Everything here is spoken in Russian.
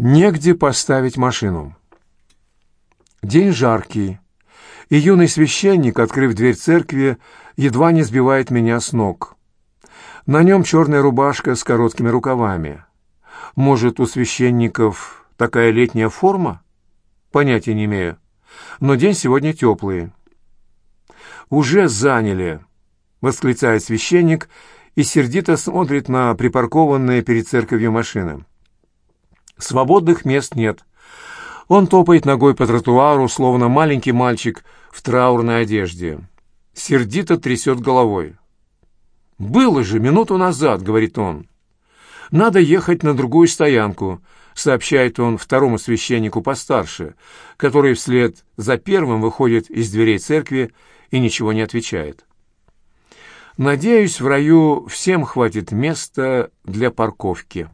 Негде поставить машину. День жаркий, и юный священник, открыв дверь церкви, едва не сбивает меня с ног. На нем черная рубашка с короткими рукавами. Может, у священников такая летняя форма? Понятия не имею. Но день сегодня теплый. «Уже заняли!» — восклицает священник и сердито смотрит на припаркованные перед церковью машины. Свободных мест нет. Он топает ногой по тротуару, словно маленький мальчик в траурной одежде. Сердито трясет головой. «Было же минуту назад», — говорит он. «Надо ехать на другую стоянку», — сообщает он второму священнику постарше, который вслед за первым выходит из дверей церкви и ничего не отвечает. «Надеюсь, в раю всем хватит места для парковки».